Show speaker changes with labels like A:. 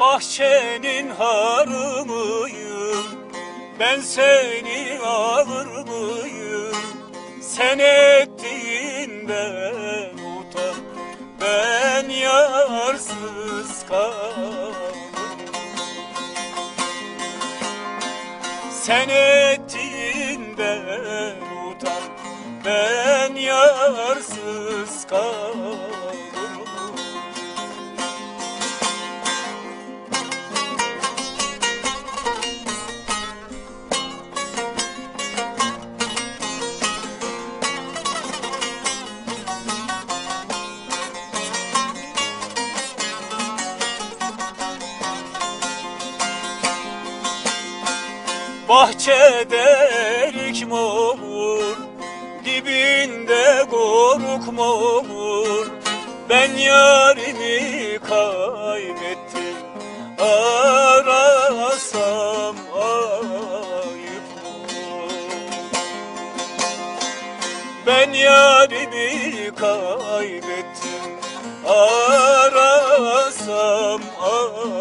A: bahçenin harımıyım. Ben seni alır mıyım? Sen ettiğinden utan Ben yarsız kalırım Sen ettiğinden utan Ben yarsız kalırım Bahçede erik olur Dibinde koruk olur Ben yarimi kaybettim Arasam ayıp Ben yarimi kaybettim Arasam ayıp